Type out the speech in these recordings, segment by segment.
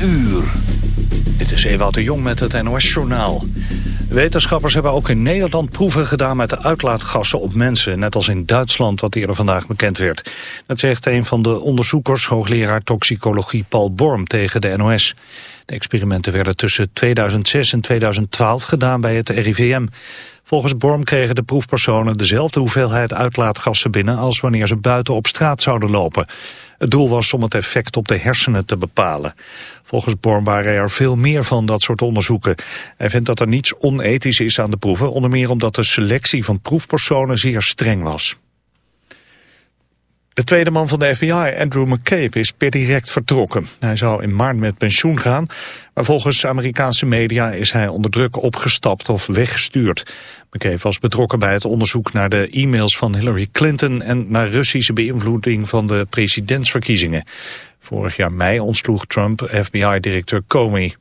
uur. Dit is Ewout de Jong met het NOS-journaal. Wetenschappers hebben ook in Nederland proeven gedaan met de uitlaatgassen op mensen, net als in Duitsland wat eerder vandaag bekend werd. Dat zegt een van de onderzoekers, hoogleraar toxicologie Paul Borm tegen de NOS. De experimenten werden tussen 2006 en 2012 gedaan bij het RIVM. Volgens Borm kregen de proefpersonen dezelfde hoeveelheid uitlaatgassen binnen als wanneer ze buiten op straat zouden lopen. Het doel was om het effect op de hersenen te bepalen. Volgens Borm waren er veel meer van dat soort onderzoeken. Hij vindt dat er niets onethisch is aan de proeven, onder meer omdat de selectie van proefpersonen zeer streng was. De tweede man van de FBI, Andrew McCabe, is per direct vertrokken. Hij zou in maart met pensioen gaan, maar volgens Amerikaanse media is hij onder druk opgestapt of weggestuurd. McCabe was betrokken bij het onderzoek naar de e-mails van Hillary Clinton en naar Russische beïnvloeding van de presidentsverkiezingen. Vorig jaar mei ontsloeg Trump FBI-directeur Comey.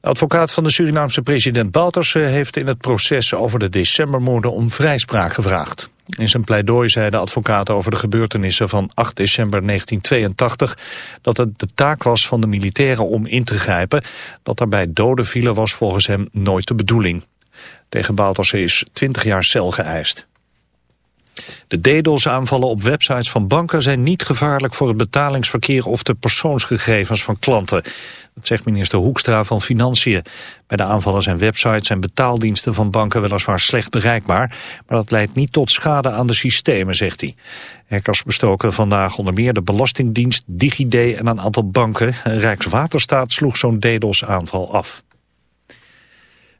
De advocaat van de Surinaamse president Bouterse heeft in het proces over de decembermoorden om vrijspraak gevraagd. In zijn pleidooi zei de advocaat over de gebeurtenissen van 8 december 1982 dat het de taak was van de militairen om in te grijpen. Dat daarbij doden vielen was volgens hem nooit de bedoeling. Tegen Bouterse is 20 jaar cel geëist. De DDoS-aanvallen op websites van banken zijn niet gevaarlijk voor het betalingsverkeer of de persoonsgegevens van klanten. Dat zegt minister Hoekstra van Financiën. Bij de aanvallen zijn websites en betaaldiensten van banken weliswaar slecht bereikbaar, maar dat leidt niet tot schade aan de systemen, zegt hij. Hackers bestoken vandaag onder meer de Belastingdienst, DigiD en een aantal banken. Rijkswaterstaat sloeg zo'n DDoS-aanval af.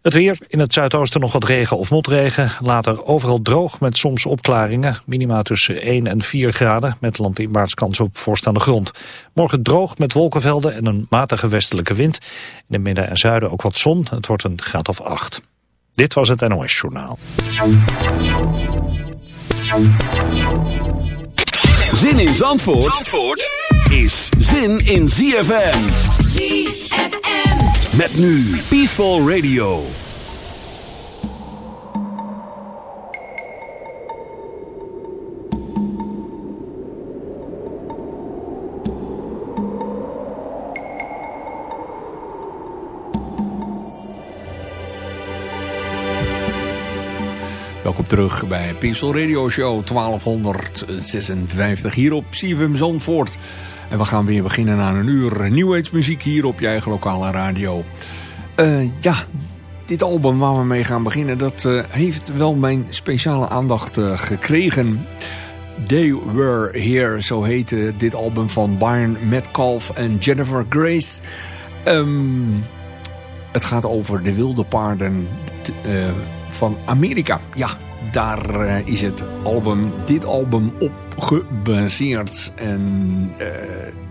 Het weer, in het zuidoosten nog wat regen of motregen. Later overal droog met soms opklaringen. Minima tussen 1 en 4 graden met landinwaarts kans op vorst aan de grond. Morgen droog met wolkenvelden en een matige westelijke wind. In het midden en zuiden ook wat zon. Het wordt een graad of 8. Dit was het NOS Journaal. Zin in Zandvoort, Zandvoort is zin in ZFM. ZFM. Met nu Peaceful Radio. Welkom terug bij Peaceful Radio Show 1256 hier op CFM Zandvoort. En we gaan weer beginnen aan een uur muziek hier op je eigen lokale radio. Uh, ja, dit album waar we mee gaan beginnen, dat uh, heeft wel mijn speciale aandacht uh, gekregen. They Were Here, zo heette dit album van Byron Metcalf en Jennifer Grace. Um, het gaat over de wilde paarden van Amerika. Ja, daar uh, is het album, dit album op gebaseerd. En uh,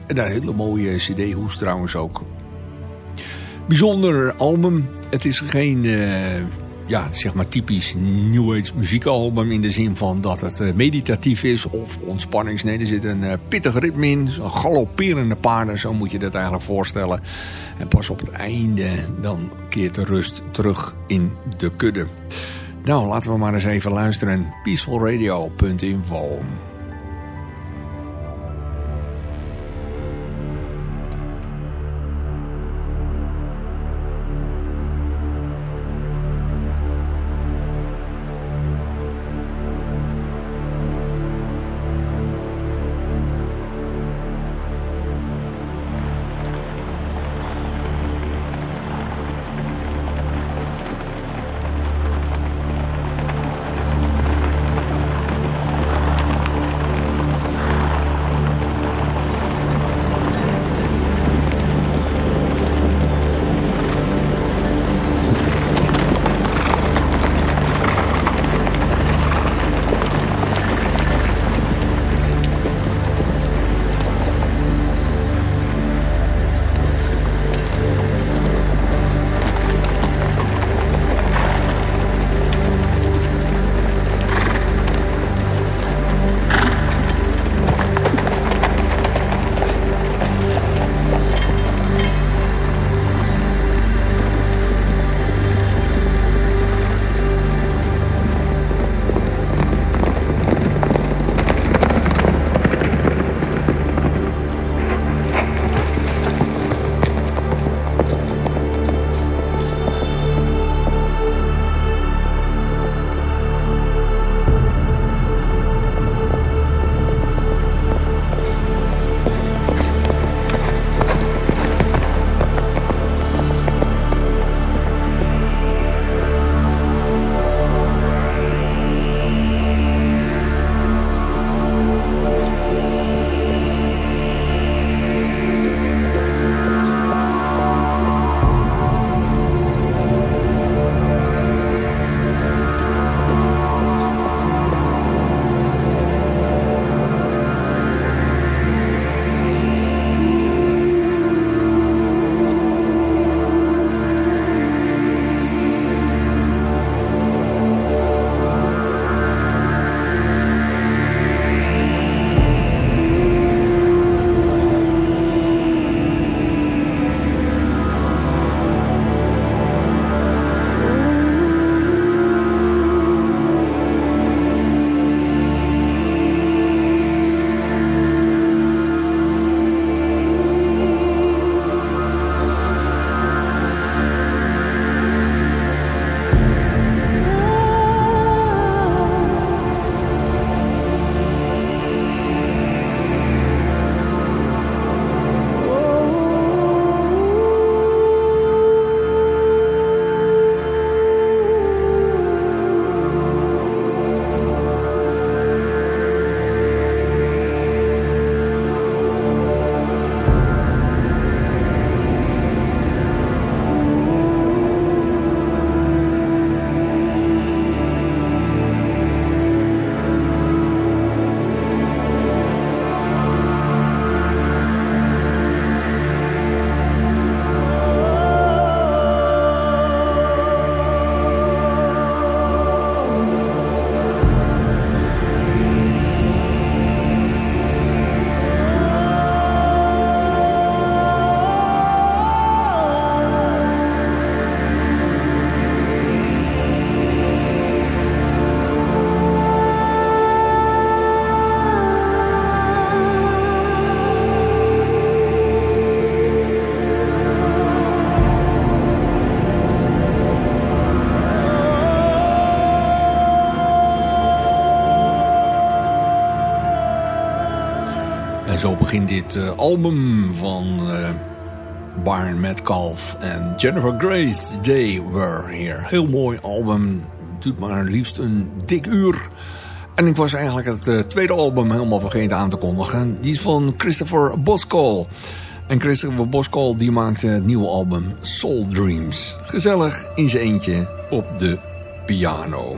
een hele mooie cd-hoes trouwens ook. Bijzonder album. Het is geen, uh, ja, zeg maar typisch New Age muziekalbum... in de zin van dat het meditatief is of ontspannings. Nee, er zit een pittig ritme in. Galopperende paarden, zo moet je dat eigenlijk voorstellen. En pas op het einde, dan keert de rust terug in de kudde. Nou, laten we maar eens even luisteren. Peacefulradio.info zo begint dit album van Barn Metcalf en Jennifer Grace. They Were Here. Heel mooi album. Duurt maar liefst een dik uur. En ik was eigenlijk het tweede album helemaal vergeten aan te kondigen. Die is van Christopher Boskol. En Christopher Boskol die maakte het nieuwe album Soul Dreams. Gezellig in zijn eentje op de piano.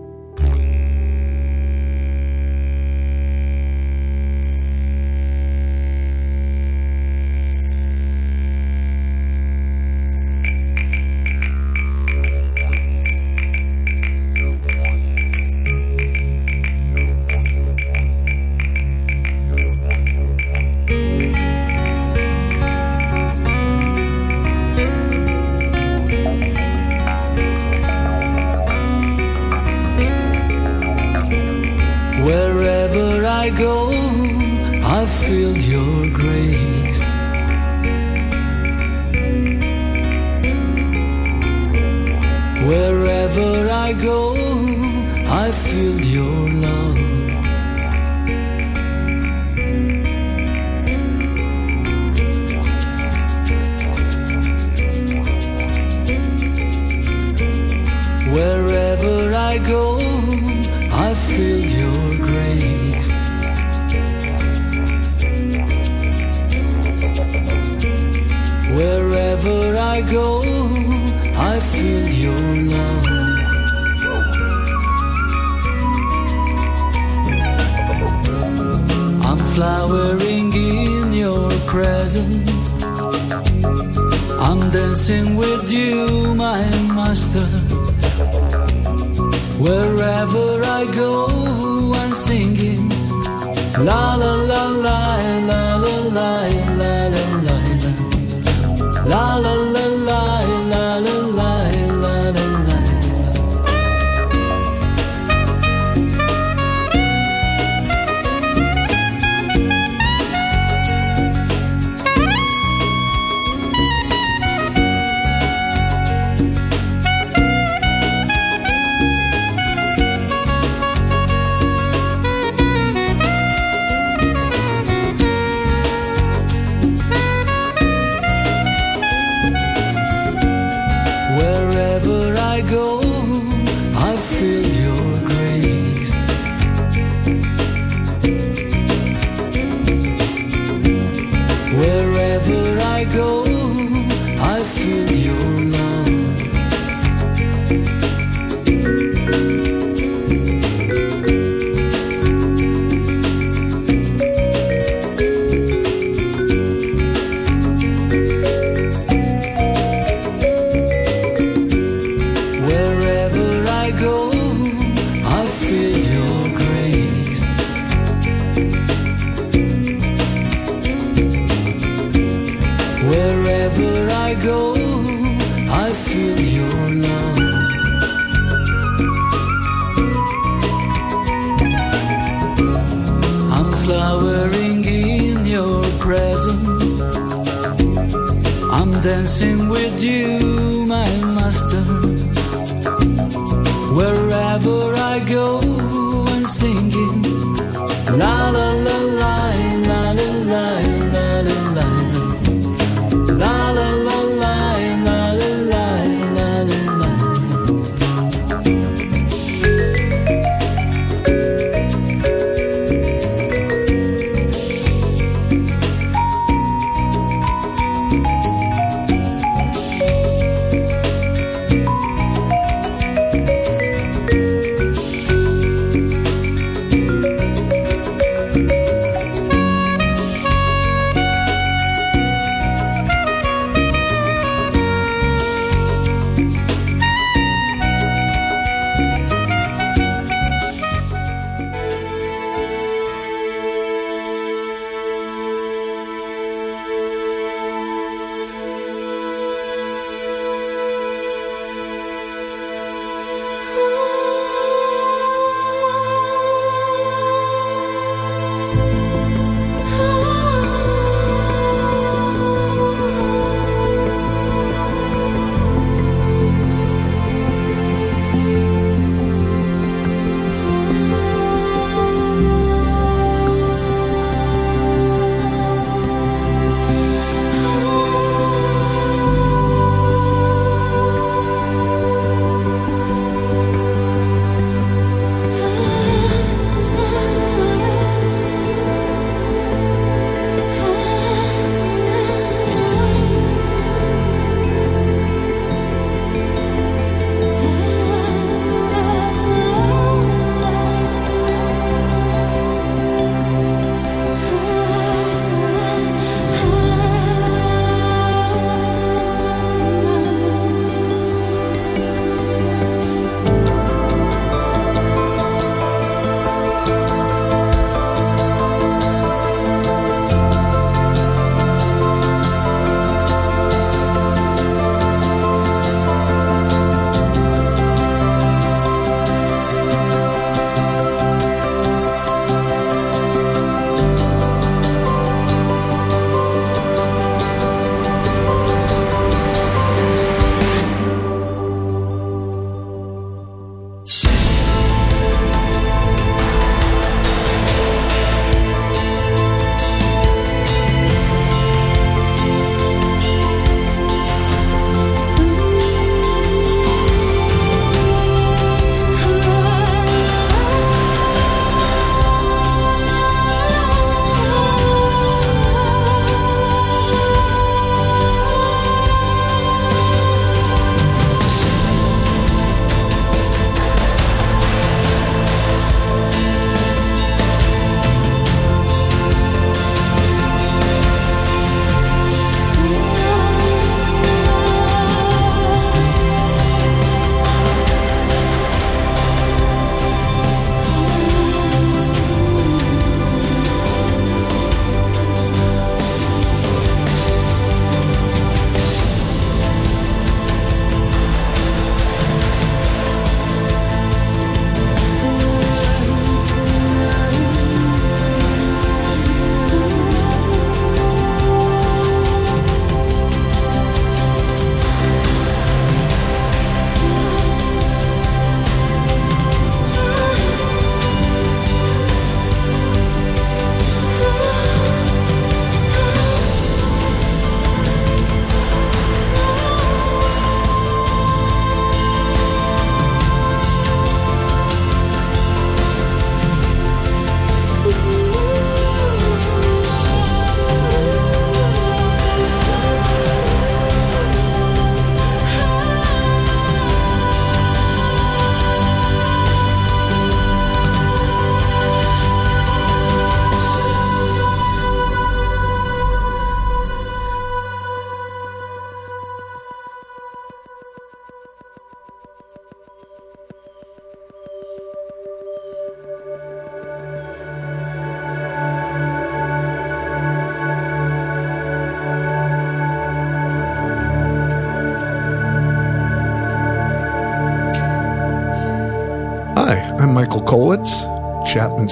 I go, I feel your love. I'm flowering in your presence. I'm dancing with you, my master. Wherever I go, I'm singing la la la la la la la la. la la la la la.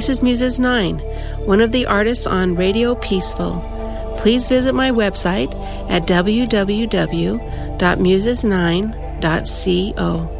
This is Muses 9, one of the artists on Radio Peaceful. Please visit my website at www.muses9.co.